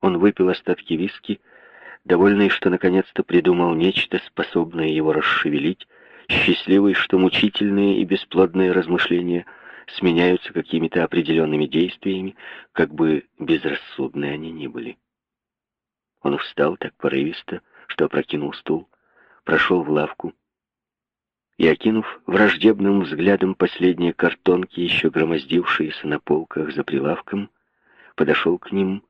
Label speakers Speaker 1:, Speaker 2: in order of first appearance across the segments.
Speaker 1: он выпил остатки виски, довольный, что наконец-то придумал нечто, способное его расшевелить, счастливый, что мучительные и бесплодные размышления сменяются какими-то определенными действиями, как бы безрассудные они ни были. Он встал так порывисто, что опрокинул стул, прошел в лавку и, окинув враждебным взглядом последние картонки, еще громоздившиеся на полках за прилавком, подошел к ним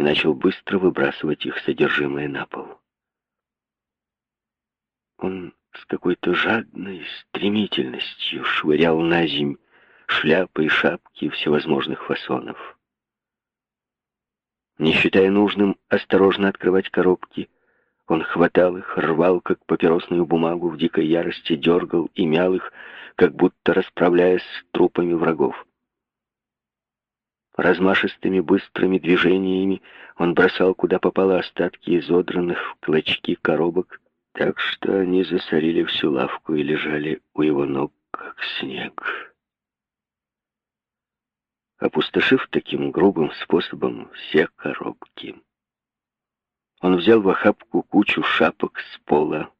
Speaker 1: и начал быстро выбрасывать их содержимое на пол. Он с какой-то жадной стремительностью швырял на земь шляпы и шапки всевозможных фасонов. Не считая нужным осторожно открывать коробки, он хватал их, рвал, как папиросную бумагу, в дикой ярости дергал и мял их, как будто расправляясь с трупами врагов. Размашистыми быстрыми движениями он бросал куда попало остатки изодранных в клочки коробок, так что они засорили всю лавку и лежали у его ног, как снег. Опустошив таким грубым способом все коробки, он взял в охапку кучу шапок с пола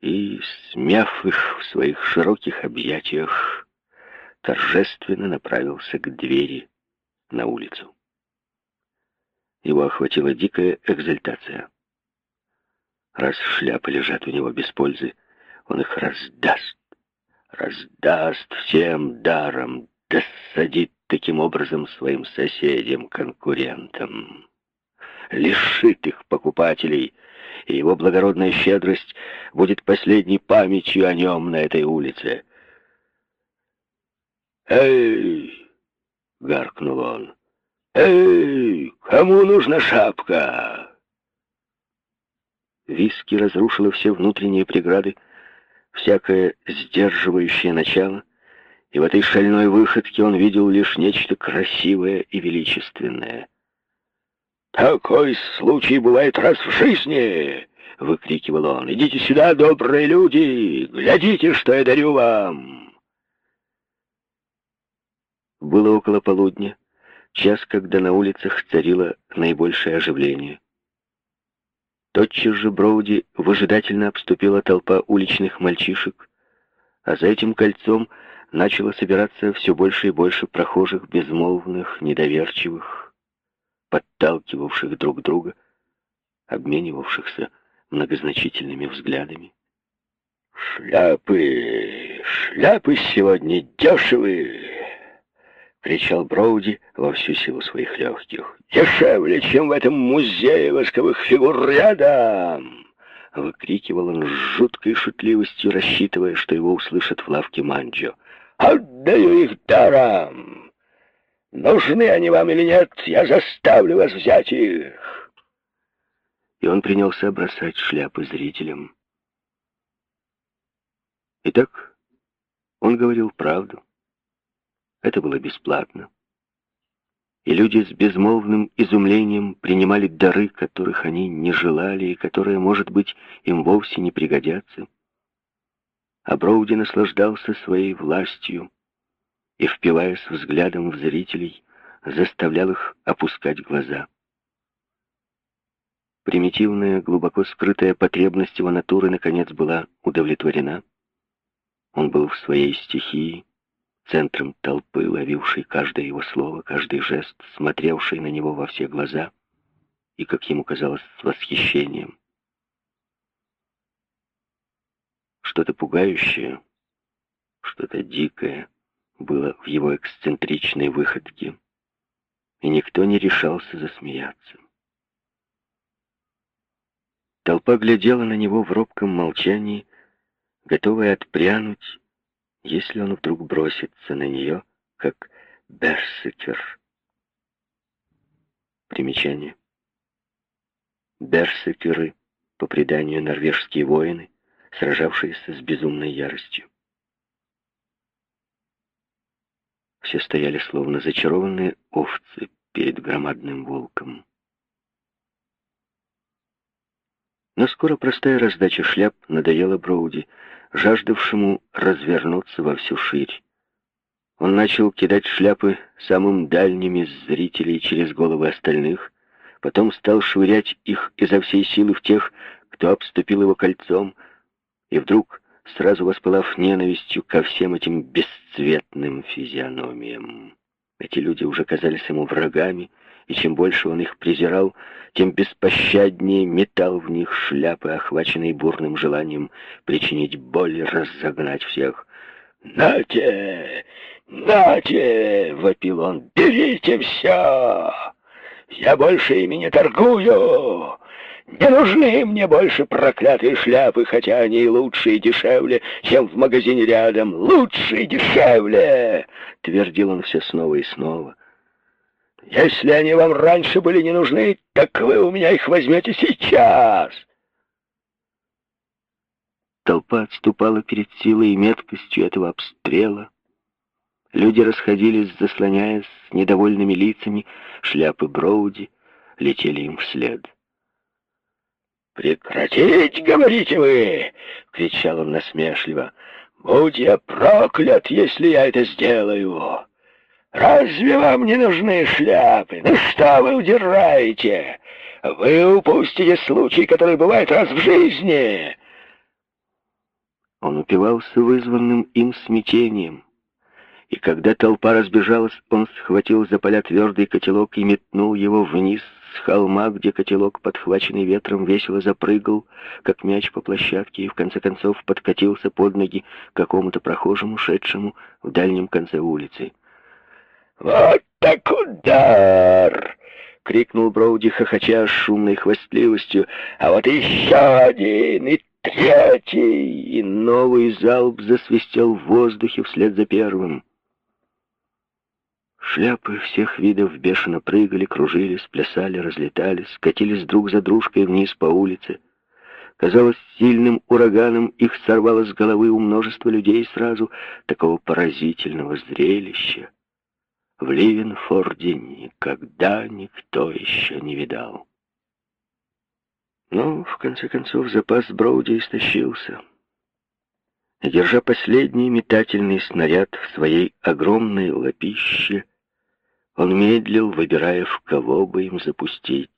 Speaker 1: и, смяв их в своих широких объятиях, торжественно направился к двери на улицу. Его охватила дикая экзальтация. Раз шляпы лежат у него без пользы, он их раздаст, раздаст всем даром, досадит таким образом своим соседям-конкурентам. Лишит их покупателей, и его благородная щедрость будет последней памятью о нем на этой улице. «Эй!» — гаркнул он. «Эй! Кому нужна шапка?» Виски разрушило все внутренние преграды, всякое сдерживающее начало, и в этой шальной выходке он видел лишь нечто красивое и величественное. «Такой случай бывает раз в жизни!» — выкрикивал он. «Идите сюда, добрые люди! Глядите, что я дарю вам!» Было около полудня, час, когда на улицах царило наибольшее оживление. Тотчас же Броуди выжидательно обступила толпа уличных мальчишек, а за этим кольцом начало собираться все больше и больше прохожих, безмолвных, недоверчивых, подталкивавших друг друга, обменивавшихся многозначительными взглядами. «Шляпы! Шляпы сегодня дешевые!» — кричал Броуди во всю силу своих легких. «Дешевле, чем в этом музее восковых фигур рядом!» Выкрикивал он с жуткой шутливостью, рассчитывая, что его услышат в лавке Манджо. Отдаю их даром. Нужны они вам или нет, я заставлю вас взять их. И он принялся бросать шляпы зрителям. Итак, он говорил правду. Это было бесплатно. И люди с безмолвным изумлением принимали дары, которых они не желали и которые, может быть, им вовсе не пригодятся а Броуди наслаждался своей властью и, впиваясь взглядом в зрителей, заставлял их опускать глаза. Примитивная, глубоко скрытая потребность его натуры, наконец, была удовлетворена. Он был в своей стихии, центром толпы, ловившей каждое его слово, каждый жест, смотревший на него во все глаза и, как ему казалось, с восхищением. Что-то пугающее, что-то дикое было в его эксцентричной выходке, и никто не решался засмеяться. Толпа глядела на него в робком молчании, готовая отпрянуть, если он вдруг бросится на нее, как берсекер. Примечание. Берсекеры, по преданию норвежские воины, сражавшиеся с безумной яростью. Все стояли словно зачарованные овцы перед громадным волком. Но скоро простая раздача шляп надоела Броуди, жаждавшему развернуться во всю ширь. Он начал кидать шляпы самым дальним из зрителей через головы остальных, потом стал швырять их изо всей силы в тех, кто обступил его кольцом, и вдруг, сразу воспылав ненавистью ко всем этим бесцветным физиономиям, эти люди уже казались ему врагами, и чем больше он их презирал, тем беспощаднее метал в них шляпы, охваченные бурным желанием причинить боль и разогнать всех. «Нате! Нате!» — вопил он. «Берите все! Я больше ими не торгую! Не нужны мне больше проклятые шляпы, хотя они и лучше и дешевле, чем в магазине рядом. Лучше и дешевле!» — твердил он все снова и снова. «Если они вам раньше были не нужны, так вы у меня их возьмете сейчас!»
Speaker 2: Толпа отступала перед силой и меткостью этого обстрела. Люди расходились, заслоняясь с недовольными лицами, шляпы Броуди летели им вслед.
Speaker 1: «Прекратить, говорите вы!» — кричал он насмешливо. «Будь я проклят, если я это сделаю! Разве вам не нужны шляпы? Ну что вы удираете? Вы упустите случай, который бывает раз в жизни!»
Speaker 2: Он упивался вызванным им смятением. И когда толпа разбежалась, он схватил за поля твердый котелок и метнул его вниз с холма, где котелок, подхваченный ветром, весело запрыгал, как мяч по площадке, и в конце концов подкатился под ноги какому-то прохожему, шедшему в дальнем конце улицы.
Speaker 1: «Вот так удар!» — крикнул Броуди, хохоча шумной хвастливостью. «А вот еще один, и третий!» И новый залп засвистел в воздухе вслед за первым.
Speaker 2: Шляпы всех видов бешено прыгали, кружились, плясали, разлетались, катились друг за дружкой вниз по улице. Казалось, сильным ураганом их сорвало с головы у множества людей сразу такого поразительного зрелища. В Ливенфорде никогда никто еще не видал. Но, в конце концов, запас Броуди истощился. Держа последний метательный снаряд в своей огромной лапище, он медлил, выбирая, в кого бы им запустить.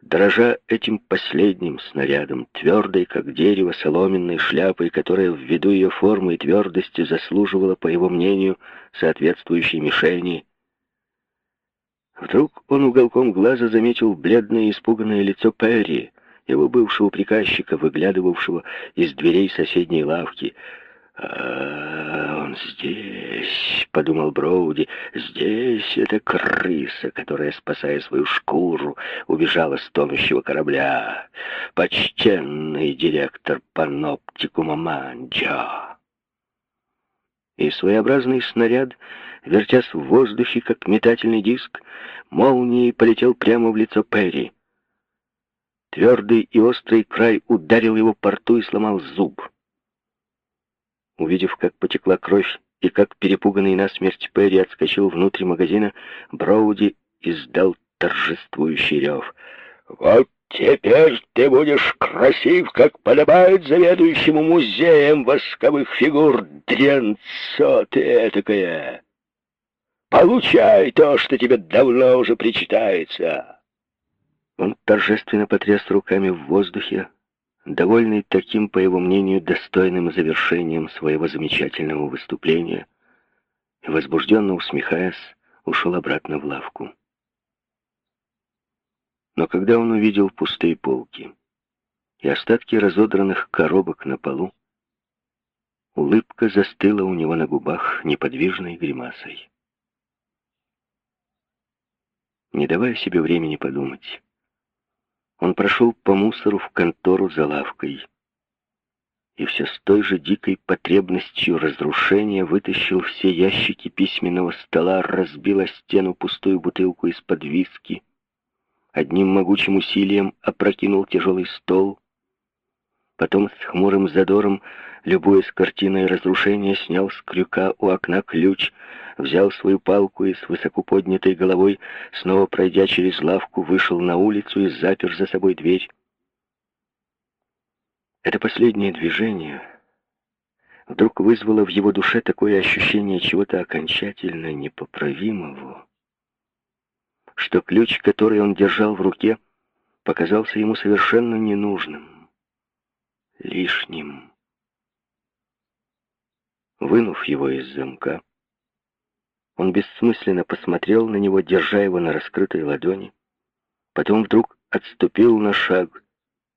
Speaker 2: Дрожа этим последним снарядом, твердой, как дерево, соломенной шляпой, которая ввиду ее формы и твердости заслуживала, по его мнению, соответствующей мишени, вдруг он уголком глаза заметил бледное испуганное лицо Перри, его бывшего приказчика, выглядывавшего из дверей соседней лавки. «А, он здесь», — подумал Броуди, — «здесь эта крыса, которая, спасая свою шкуру, убежала с тонущего корабля. Почтенный директор паноптикума Манджо». И своеобразный снаряд, вертясь в воздухе, как метательный диск, молнией полетел прямо в лицо Перри. Твердый и острый край ударил его по рту и сломал зуб. Увидев, как потекла кровь и как перепуганный насмерть Перри отскочил внутрь магазина, Броуди издал торжествующий рев. «Вот теперь ты будешь красив, как подобает заведующему музеем восковых фигур, дрянцо ты этакое! Получай то, что тебе давно уже причитается!» Он торжественно потряс руками в воздухе, довольный таким, по его мнению, достойным завершением своего замечательного выступления, и, возбужденно усмехаясь, ушел обратно в лавку. Но когда он увидел пустые полки и остатки разодранных коробок на полу, улыбка застыла у него на губах неподвижной гримасой. Не давая себе времени подумать, он прошел по мусору в контору за лавкой и все с той же дикой потребностью разрушения вытащил все ящики письменного стола, разбил о стену пустую бутылку из-под виски, одним могучим усилием опрокинул тяжелый стол, потом с хмурым задором Любуясь картиной разрушения, снял с крюка у окна ключ, взял свою палку и с высоко поднятой головой, снова пройдя через лавку, вышел на улицу и запер за собой дверь. Это последнее движение вдруг вызвало в его душе такое ощущение чего-то окончательно непоправимого, что ключ, который он держал в руке, показался ему совершенно ненужным, лишним. Вынув его из замка, он бессмысленно посмотрел на него, держа его на раскрытой ладони. Потом вдруг отступил на шаг,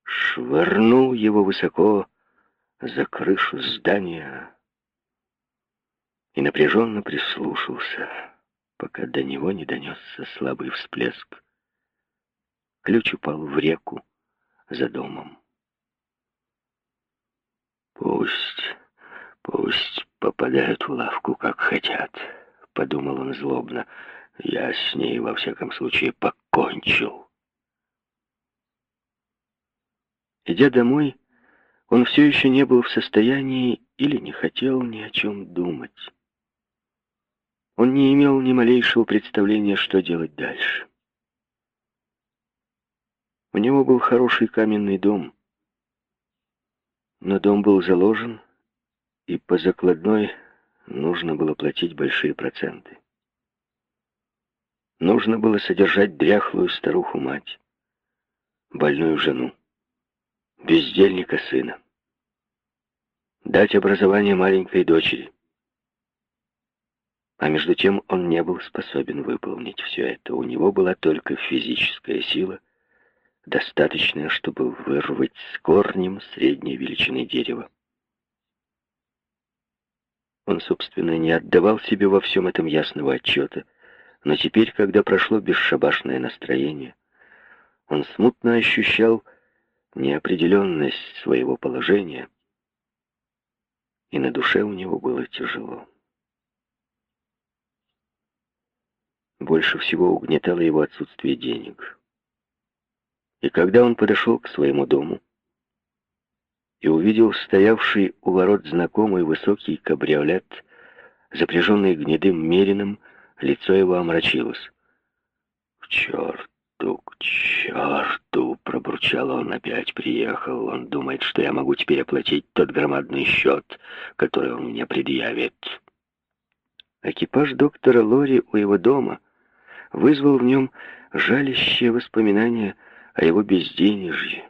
Speaker 2: швырнул его высоко за крышу здания и напряженно прислушался, пока до него не донесся слабый всплеск. Ключ упал в реку за домом. «Пусть, пусть попадают в лавку, как хотят», — подумал он злобно. «Я с ней, во всяком случае, покончил». Идя домой, он все еще не был в состоянии или не хотел ни о чем думать. Он не имел ни малейшего представления, что делать дальше. У него был хороший каменный дом, но дом был заложен, и по закладной нужно было платить большие проценты. Нужно было содержать дряхлую старуху-мать, больную жену бездельника сына. Дать образование маленькой дочери. А между тем он не был способен выполнить все это. У него была только физическая сила, достаточная, чтобы вырвать с корнем средней величины дерева. Он, собственно, не отдавал себе во всем этом ясного отчета, но теперь, когда прошло бесшабашное настроение, он смутно ощущал, неопределенность своего положения, и на душе у него было тяжело. Больше всего угнетало его отсутствие денег. И когда он подошел к своему дому и увидел стоявший у ворот знакомый высокий кабриолет, запряженный гнедым мерином, лицо его омрачилось. «К черту!» к черту!» — пробурчал он. «Опять приехал. Он думает, что я могу теперь оплатить тот громадный счет, который он мне предъявит». Экипаж доктора Лори у его дома вызвал в нем жалящее воспоминания о его безденежье.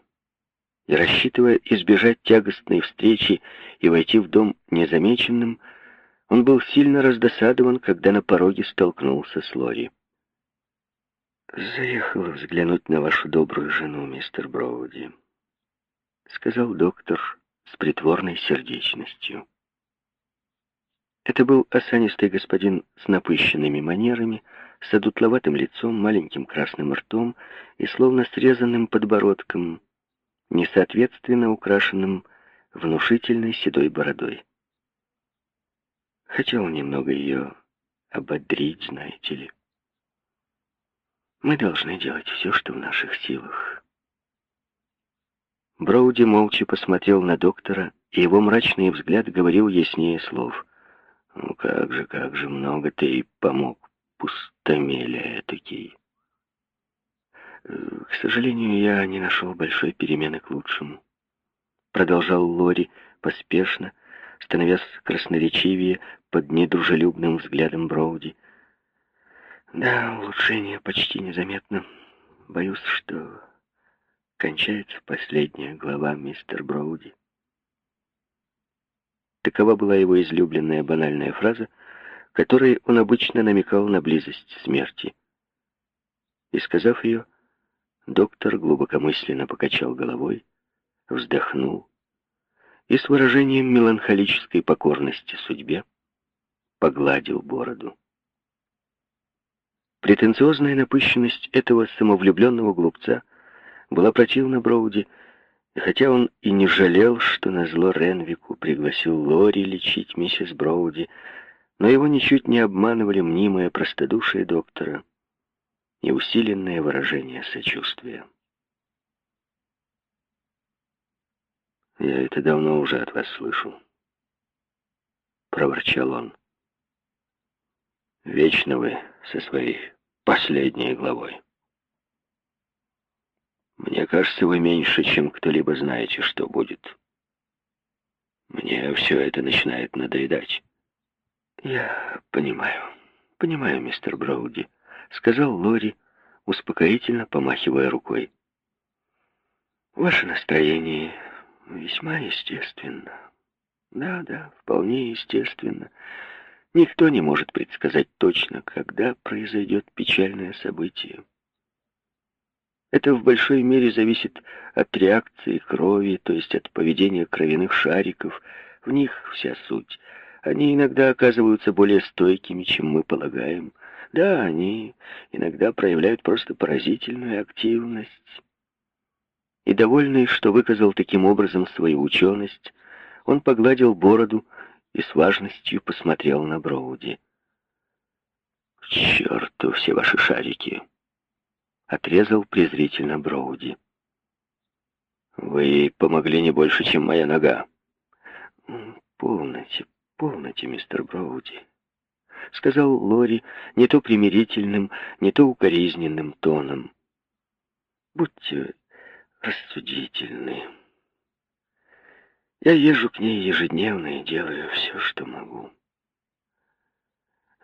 Speaker 2: И рассчитывая избежать тягостной встречи и войти в дом незамеченным, он был сильно раздосадован, когда на пороге столкнулся с Лори. «Заехал взглянуть на вашу добрую жену, мистер Броуди», — сказал доктор с притворной сердечностью. Это был осанистый господин с напыщенными манерами, с одутловатым лицом, маленьким красным ртом и словно срезанным подбородком, несоответственно украшенным внушительной седой бородой. Хотел немного ее ободрить, знаете ли. Мы должны делать все, что в наших силах. Броуди молча посмотрел на доктора, и его мрачный взгляд говорил яснее слов. «Ну как же, как же много ты помог, пустомеля этакий!» «К сожалению, я не нашел большой перемены к лучшему», — продолжал Лори поспешно, становясь красноречивее под недружелюбным взглядом Броуди. Да, улучшение почти незаметно. Боюсь, что кончается последняя глава мистер Броуди. Такова была его излюбленная банальная фраза, которой он обычно намекал на близость смерти. И сказав ее, доктор глубокомысленно покачал головой, вздохнул и с выражением меланхолической покорности судьбе погладил бороду. Претенциозная напыщенность этого самовлюбленного глупца была противна Броуди, и хотя он и не жалел, что на зло Ренвику пригласил Лори лечить миссис Броуди, но его ничуть не обманывали мнимое простодушие доктора и усиленное выражение сочувствия. «Я это давно уже от вас слышу», — проворчал он. «Вечно вы со своей последней главой. Мне кажется, вы меньше, чем кто-либо знаете, что будет. Мне все это начинает надоедать.
Speaker 1: Я понимаю, понимаю, мистер Броуди, сказал Лори, успокоительно помахивая рукой. Ваше настроение весьма естественно. Да, да, вполне естественно. Никто не может предсказать точно, когда произойдет печальное событие. Это в большой мере зависит от реакции крови, то есть от поведения кровяных шариков. В них вся суть. Они иногда оказываются более стойкими, чем мы полагаем. Да, они иногда проявляют просто поразительную активность. И довольный, что выказал таким образом свою ученость, он погладил бороду и с важностью посмотрел на Броуди.
Speaker 2: «К черту все ваши шарики!»
Speaker 1: Отрезал презрительно Броуди.
Speaker 2: «Вы помогли не больше, чем моя нога».
Speaker 1: «Полноте, полноте, мистер Броуди», — сказал Лори не то примирительным, не то укоризненным тоном. «Будьте рассудительны. Я езжу к ней ежедневно и делаю все, что могу».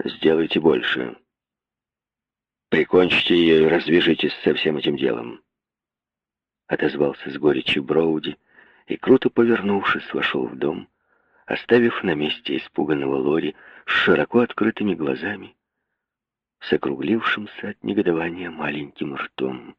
Speaker 2: «Сделайте больше», Прикончите ее и развяжитесь со всем этим делом.
Speaker 1: Отозвался с горечью Броуди и, круто повернувшись, вошел в дом, оставив на месте испуганного Лори с широко открытыми глазами, с округлившимся от негодования маленьким ртом.